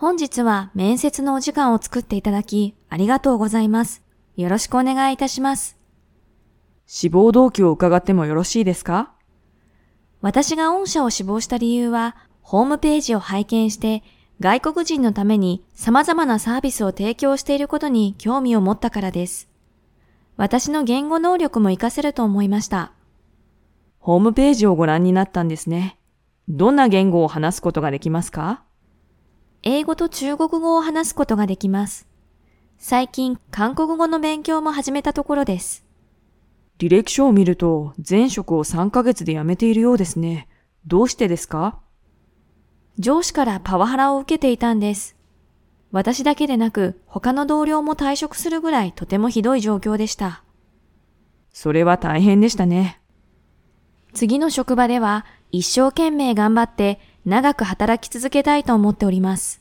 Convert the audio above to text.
本日は面接のお時間を作っていただき、ありがとうございます。よろしくお願いいたします。志望動機を伺ってもよろしいですか？私が御社を志望した理由は、ホームページを拝見して、外国人のために様々なサービスを提供していることに興味を持ったからです。私の言語能力も活かせると思いました。ホームページをご覧になったんですね。どんな言語を話すことができますか？英語と中国語を話すことができます。最近、韓国語の勉強も始めたところです。履歴書を見ると、前職を3ヶ月で辞めているようですね。どうしてですか？上司からパワハラを受けていたんです。私だけでなく他の同僚も退職するぐらいとてもひどい状況でした。それは大変でしたね。次の職場では一生懸命頑張って長く働き続けたいと思っております。